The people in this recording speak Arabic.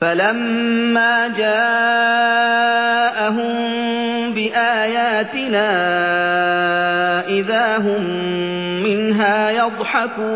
فَلَمَّا جَاءَهُم بِآيَاتِنَا إِذَا هُم مِّنْهَا يَضْحَكُونَ